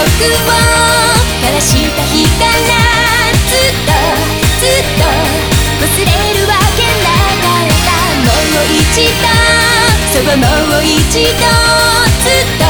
交わした日からずっとずっと忘れるわけなかったもう一度そのもう一度ずっと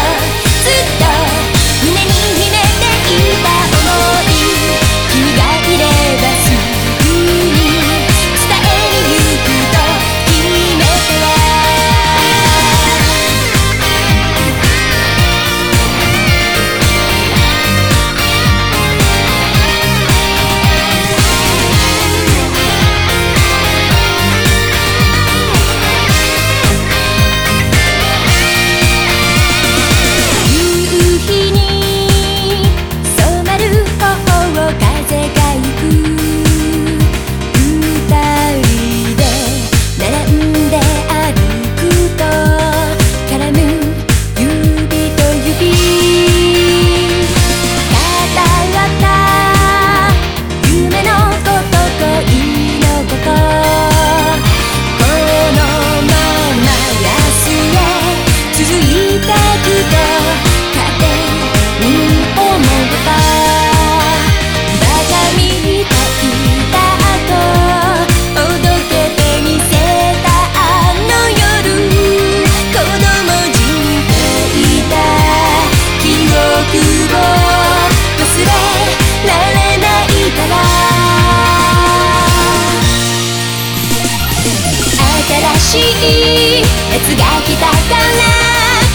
しい。熱が来たから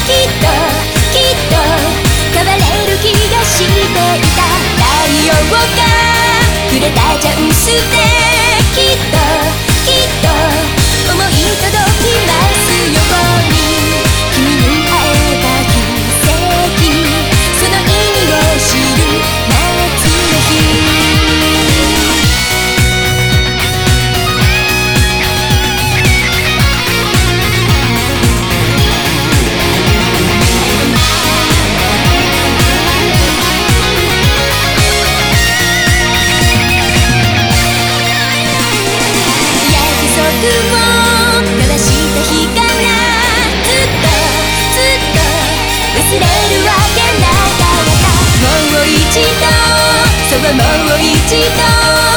きっときっと変われる気がしていた。太陽がくれたチャンスで。もう一度